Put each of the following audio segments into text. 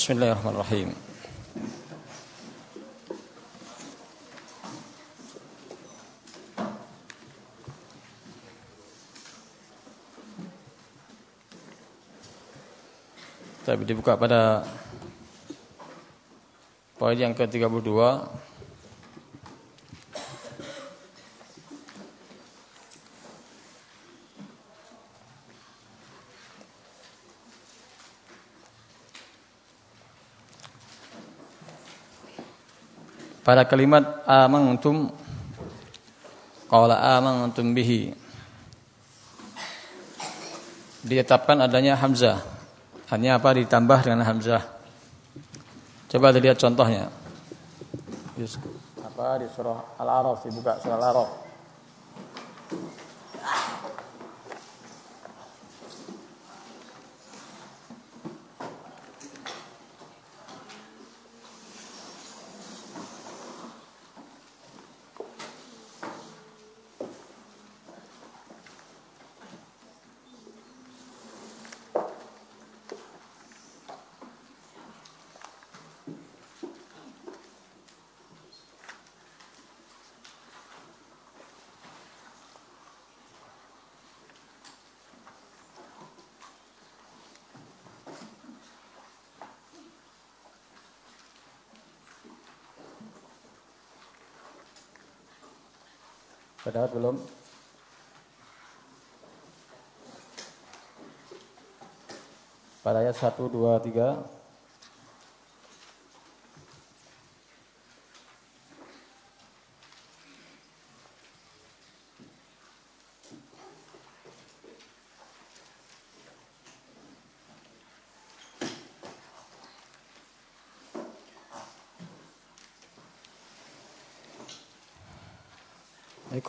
Bismillahirrahmanirrahim. Tapi dibuka pada poin yang ke-32 pada kalimat amantum qala amantum bihi ditetapkan adanya hamzah. Hanya apa? Ditambah dengan hamzah. Coba dilihat contohnya. Apa? Di surah al-araf dibuka surah al-araf Sudah belum? Pada ayat 1, 2, 3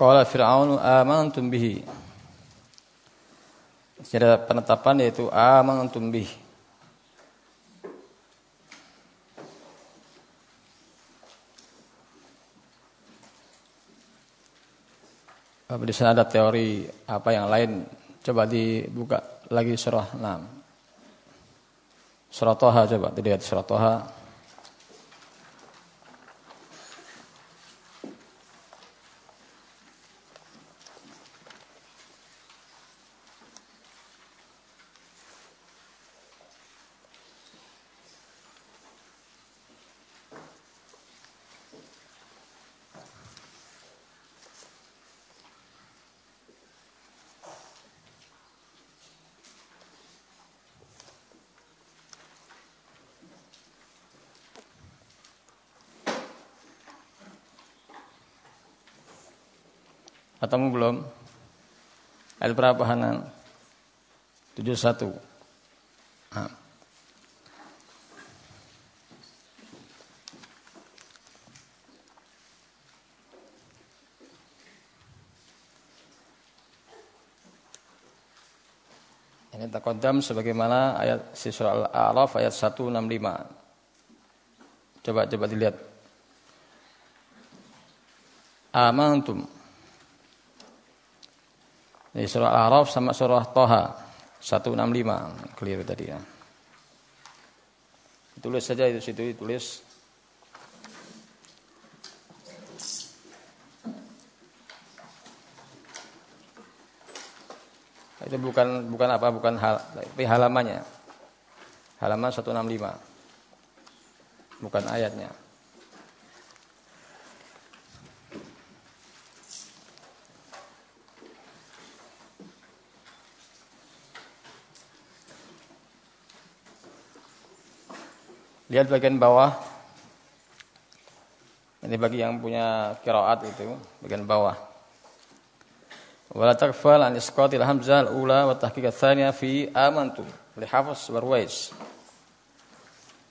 Qala Fir'aun amantum bihi. Ada penetapan yaitu amantum bihi. Di sana ada teori apa yang lain? Coba dibuka lagi surah 6. Surah Toha coba dilihat surah Toha. Ketemu belum? Ayat berapa Hanan? 71. Nah. Ini takodam sebagaimana ayat surah Al-A'raf ayat 165. Coba coba dilihat. Amantum ini surah Al-A'raf sama surah Toha 165 clear tadi ya. Tulis saja itu situ ditulis. Itu bukan bukan apa bukan hal tapi halamannya. Halaman 165. Bukan ayatnya. Lihat bagian bawah. Ini bagi yang punya kiraat itu, bagian bawah. Wala takfal an isqatil hamzah al-ula wa tahqiq ats-tsaniyah fi amantu li Hafiz wa Ruwais.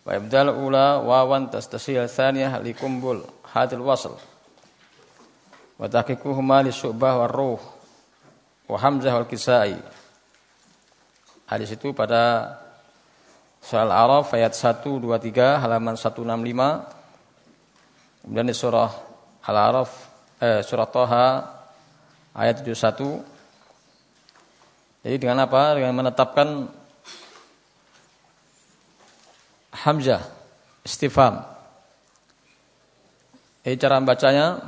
Wa ibdal ula wawan tastasil tsaniyah li kumbul hadil wasl. Wa tahqiquhuma li syu'bah wa ruh wa hamzah wal kisai. Hadis itu pada Soal Araf ayat 1, 2, 3 halaman 165. Kemudian di surah Al-Araf eh, surah Toha ayat 71. Jadi dengan apa? Dengan menetapkan Hamzah istifham. Ini cara membacanya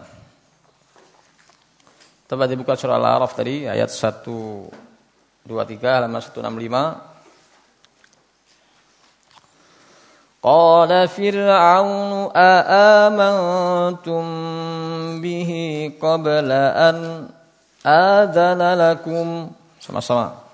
Coba dibuka surah Al-A'raf tadi ayat 1 2 3 halaman 165 قال فرعون أآمنتم به قبل أن آذن لكم؟ Sama-sama.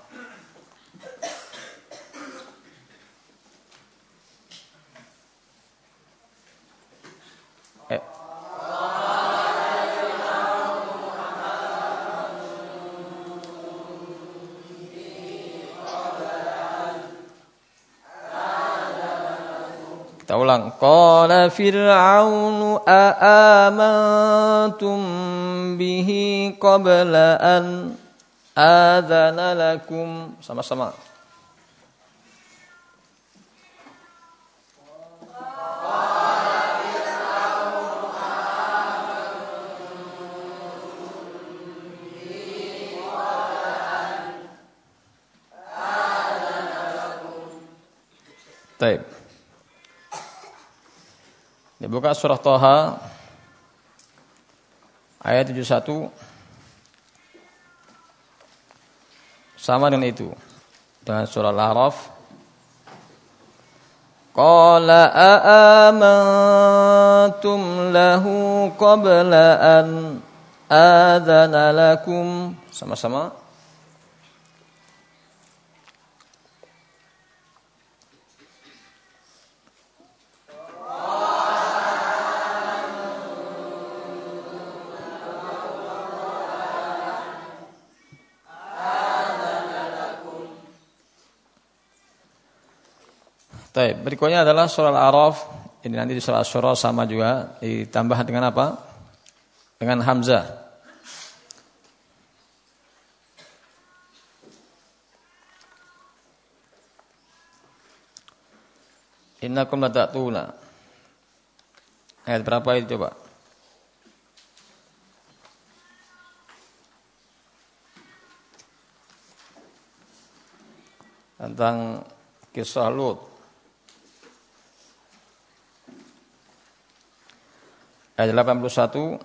Kita ulang. Qala Fir'aunu aamantum bihi qabla an adzana lakum. Sama-sama. Baik. Dibuka surah Toha ayat 71 sama dengan itu dengan surah Al-A'raf. Qala aamantum lahu qabla an adana lakum. Sama-sama Baik, berikutnya adalah surah Al-A'raf. Ini nanti di surah Asyura sama juga ditambah dengan apa? Dengan hamzah. Innakum latatuna. Ayat berapa itu coba? Tentang kisah Lut. Ayat 81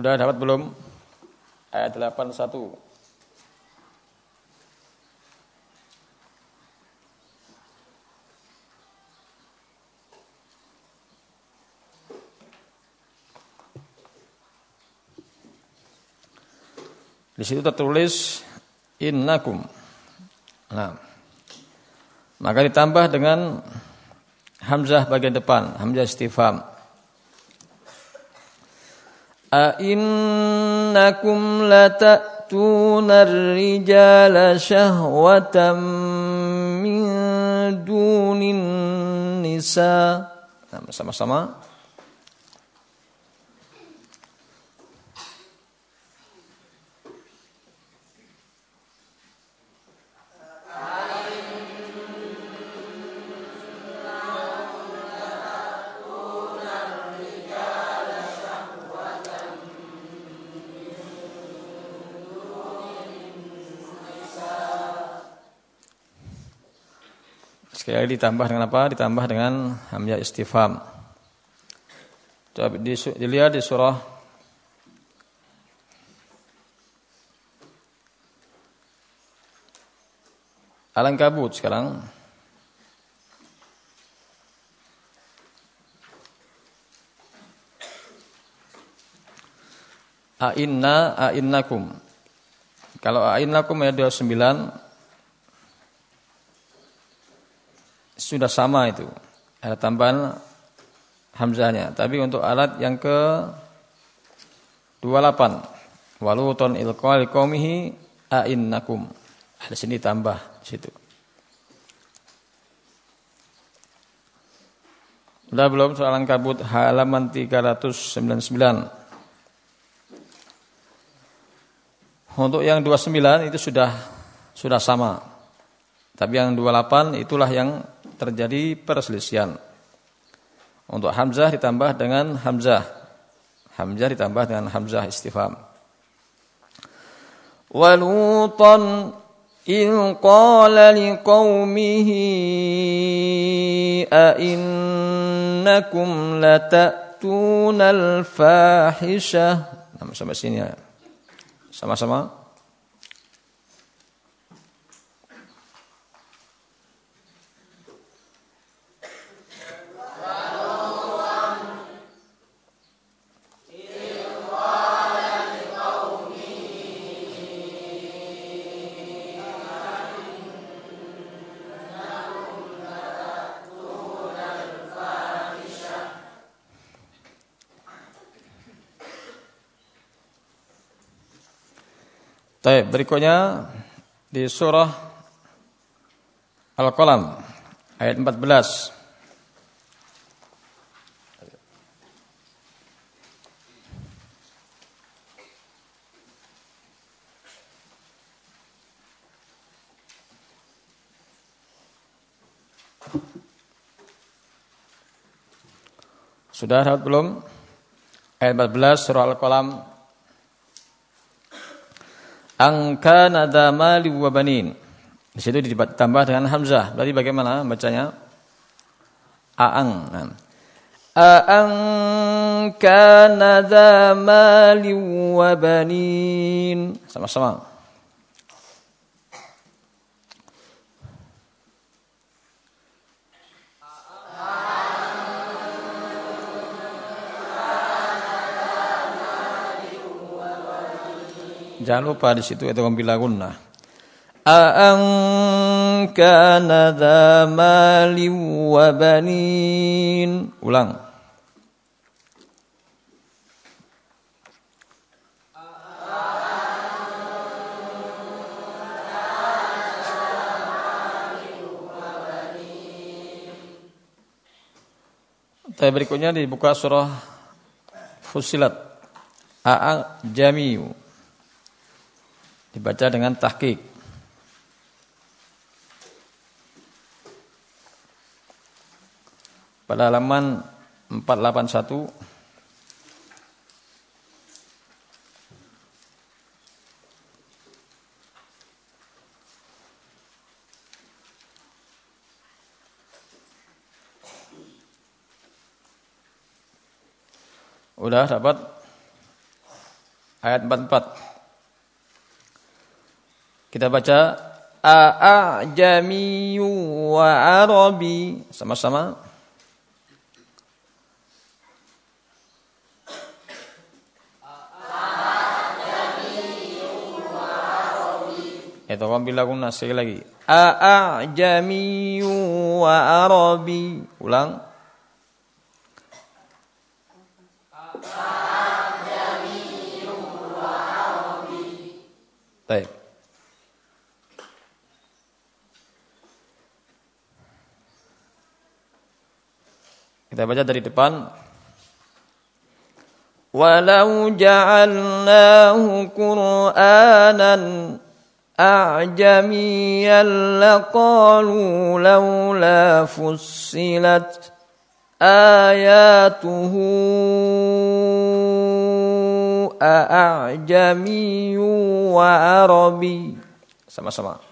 Udah dapat belum? Ayat 81 situ tertulis innakum. Nah. Maka ditambah dengan hamzah bagian depan, hamzah istifham. A innakum lata'tuna ar-rijala syahwatan min dunin nisa. Nah, sama-sama Sekali lagi ditambah dengan apa? Ditambah dengan hamzah istifham. Coba dilihat di surah Al-Ankabut sekarang. A'inna a'innakum. Kalau a'innakum ya 29 sudah sama itu. Ada tambahan hamzahnya. Tapi untuk alat yang ke 28 waluton ilqal qaumihi a'innakum. Di sini tambah situ. Sudah belum soalan kabut halaman 399. Untuk yang 29 itu sudah sudah sama. Tapi yang 28 itulah yang terjadi perselisihan. Untuk hamzah ditambah dengan hamzah. Hamzah ditambah dengan hamzah istifham. Walutan إذ قال لقومه أئنكم لتأتون الفاحشة nah, sampai sini ya sama-sama Baik, berikutnya di surah Al-Qalam ayat 14. Sudah dapat belum? Ayat 14 surah Al-Qalam angka nada mali wa banin. Di situ ditambah dengan hamzah. Berarti bagaimana bacanya? Aang. Nah. Aang kana dha mali. Sama-sama. Jangan lupa di situ itu bila gunnah. A'an kana dha mali wa banin. Ulang. Tapi berikutnya dibuka surah Fusilat. A'a jamiu. Dibaca dengan tahqiq. Pada halaman 481 Udah dapat ayat 44 kita baca a'ajami wa arabi sama-sama. Itu kan bila guna sekali lagi. A'ajami wa arabi. Ulang. Baik. Kita baca dari depan. Walau ja'alnahu Qur'anan a'jamiyan laqalu laula fussilat ayatuhu a'jamiyyu wa arabi. Sama-sama.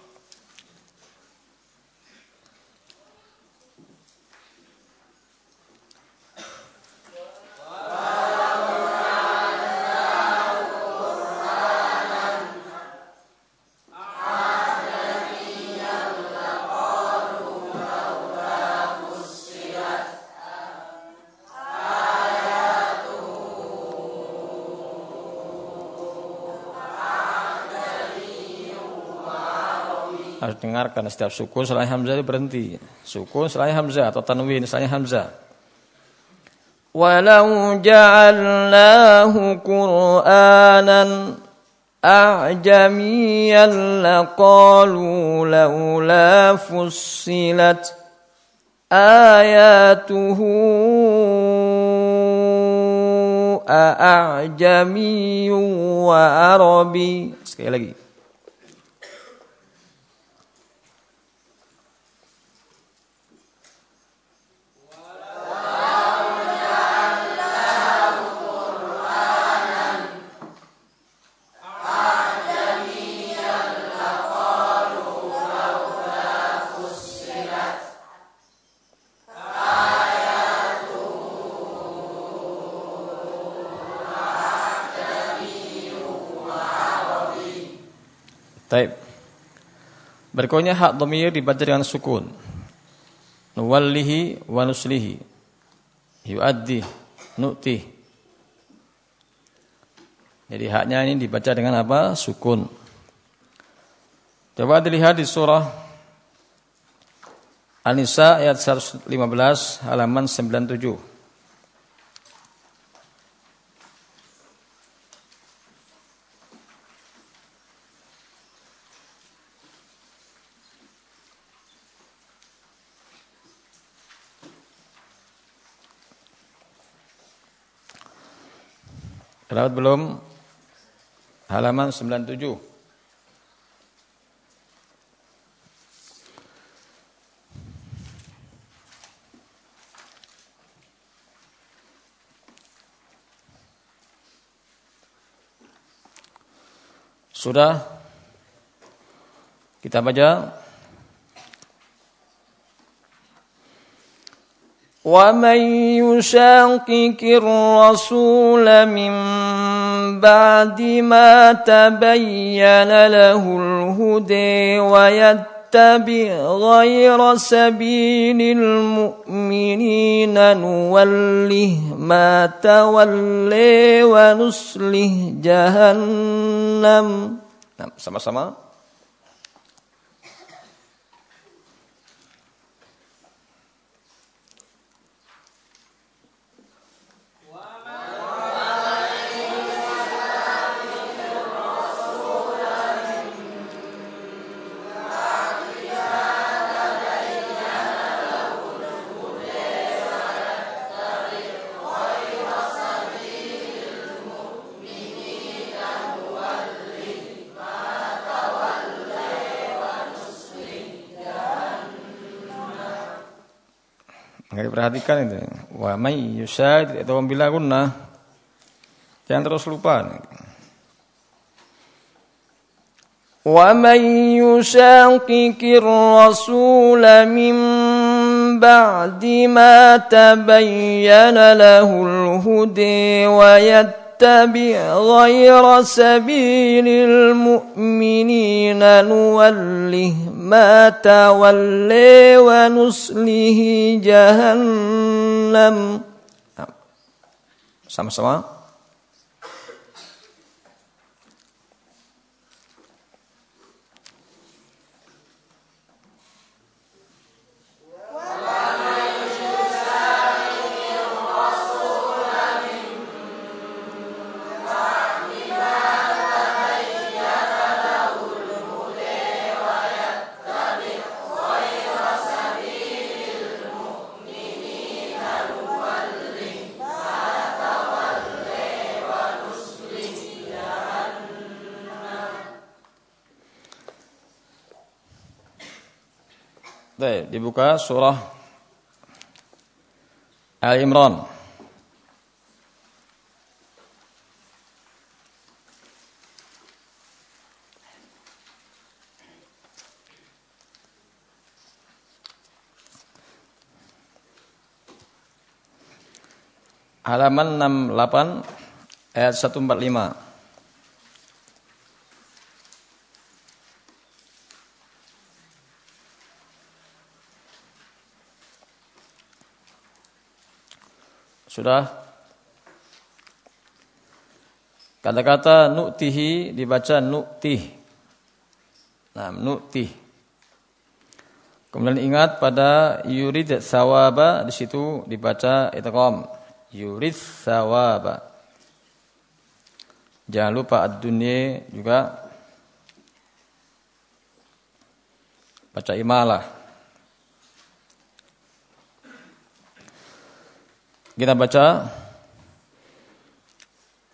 Harus dengarkan setiap sukun selain hamzah berhenti. Sukun selain hamzah atau tanwin selain hamzah. Walau ja'alnahu Qur'anan a'jamiyan laqalu laula fussilat ayatuhu a'jamiyyun wa arabi. Sekali lagi. Taib. Berikutnya hak dhamir dibaca dengan sukun. Nuwallihi wa nuslihi. Yuaddi, nu'ti. Jadi haknya ini dibaca dengan apa? Sukun. Coba dilihat di surah An-Nisa ayat 115 halaman 97. Dapat belum? Halaman 97. Sudah kita baca ومن يشاقق الرسول من بعد ما تبين له الهدى ويتبع غير سبيل المؤمنين نوله ما تولي ونسله جهنم Nah, sama-sama. Nggak diperhatikan itu. Wa may yusyad itu bila guna. Jangan terus lupa. ومن يشاقق الرسول من بعد ما تبين له الهدى ويتبع غير سبيل المؤمنين نوله ما تولي ونسله جهنم sama-sama Dibuka surah Al Imran. Halaman 68 ayat 145. Sudah? Kata-kata nu'tihi dibaca nu'tih. Nah, nu'tih. Kemudian ingat pada yurid sawaba di situ dibaca itqam. Yurid sawaba. Jangan lupa ad-dunya juga baca imalah. Kita baca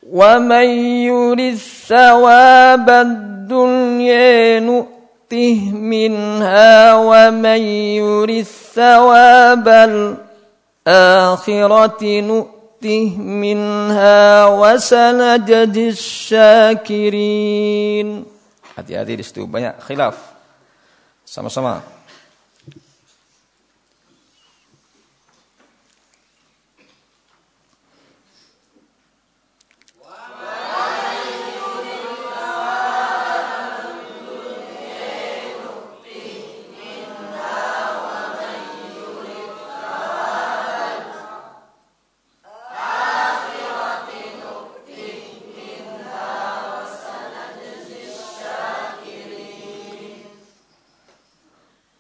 Wa may yurid thawabad dunya nu'tih minha wa may yurid thawabal akhirati nu'tih minha Hati-hati di situ banyak khilaf. Sama-sama.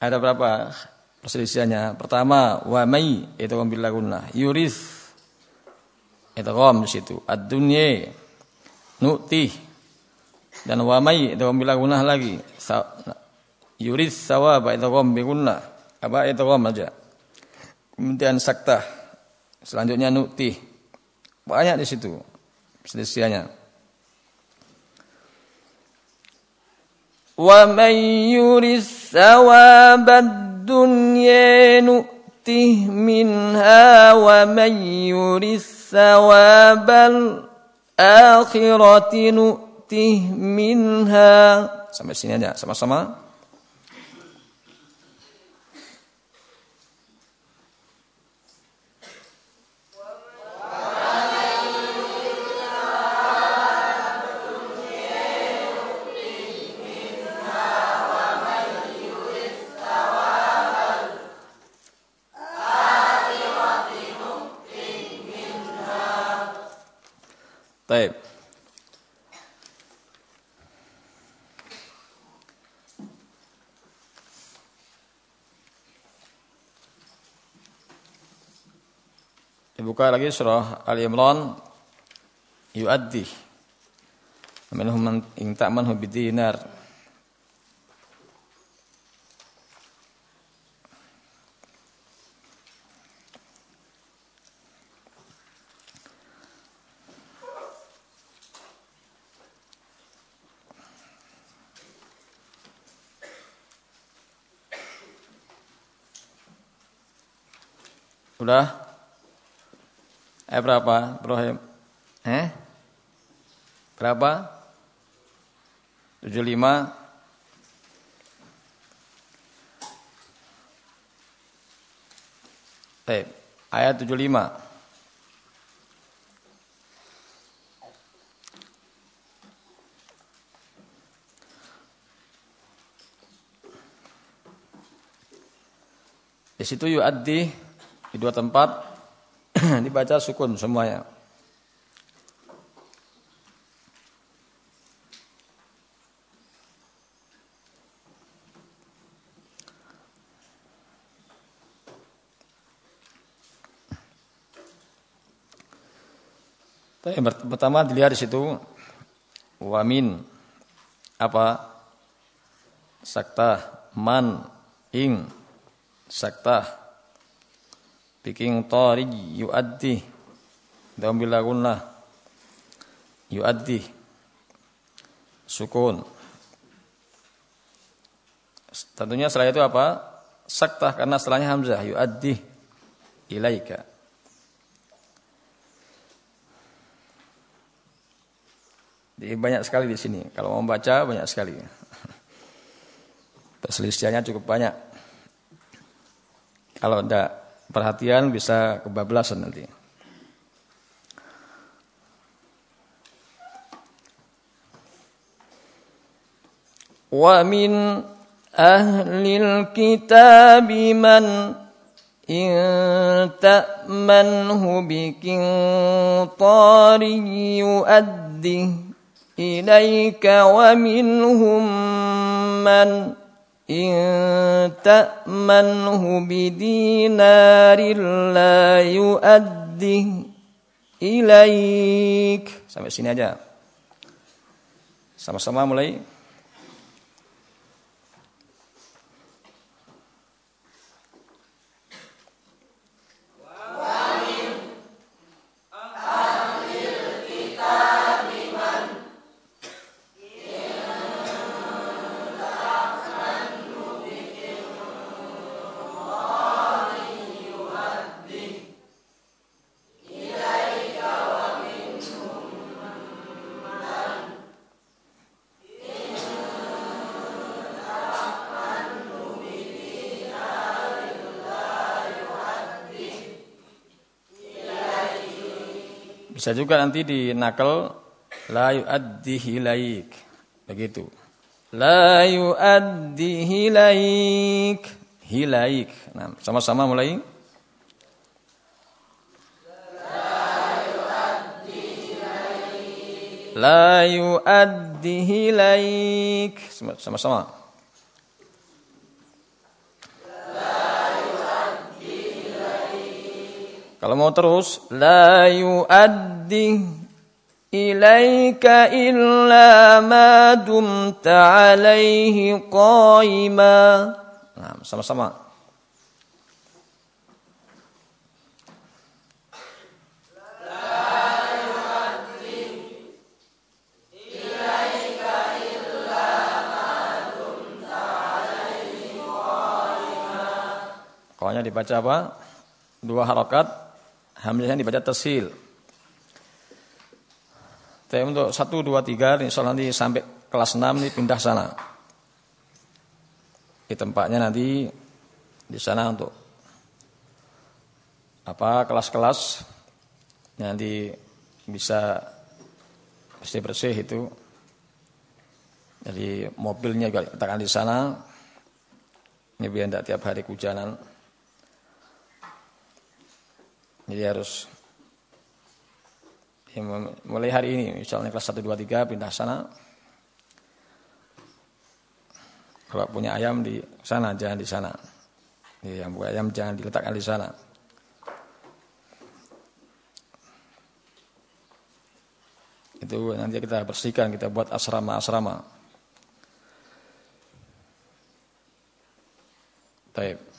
Ada berapa perselisihannya? Pertama, wa may itu bila gunnah. Yuris itu rom di situ. Ad-dunya nu'ti dan wa may itu bila gunnah lagi. Yuris sawaba itu rom bi. Apa itu rom aja. Kemudian sakta. Selanjutnya nu'ti. Banyak di situ perselisihannya. ومن يرث ثواب الدنيا نؤته منها ومن يرث ثواب الآخرة نؤته منها sampai sini aja sama-sama Baik. Dibuka lagi surah Ali Imran yuaddi minhum man in ta'manhu bidinar Sudah? Eh berapa, Ibrahim? Eh? Berapa? 75 Eh, ayat 75 Di situ yu'addi di dua tempat dibaca sukun semuanya. Yang pertama dilihat di situ wamin apa sakta man ing sakta Bikin tari yuaddi. Dalam bila gunnah yuaddi. Sukun. Tentunya setelah itu apa? Saktah karena setelahnya hamzah. Yuaddi ilaika. Jadi banyak sekali di sini. Kalau mau baca banyak sekali. Perselisihannya cukup banyak. Kalau tidak perhatian bisa kebablasan nanti. Wa min ahlil kitab man in ta'manhu biqintari yu'addi ilaika wa minhum man إن تأمنه بدينار لا يؤديه ilaik sampai sini aja sama-sama mulai Bisa juga nanti di nakal la yu'addihi ilaik. Begitu. La yu'addihi ilaik. Hilaik. Nah, sama-sama mulai. La yu'addihi ilaik. Sama-sama. Kalau mau terus, la yu'addi ilaika illa ma dumta alaihi qaima. Nah, sama-sama. Pokoknya dibaca apa? Dua harokat, hamzahnya dibaca tersil. Tapi untuk satu, dua, tiga, insya Allah nanti sampai kelas enam ini pindah sana. Di tempatnya nanti di sana untuk apa kelas-kelas nanti bisa bersih-bersih itu. Jadi mobilnya juga letakkan di sana. Ini biar tidak tiap hari hujanan. Jadi harus ya, mulai hari ini misalnya kelas 1 2 3 pindah sana. Kalau punya ayam di sana jangan di sana. Ya, yang punya ayam jangan diletakkan di sana. Itu nanti kita bersihkan, kita buat asrama-asrama. Baik.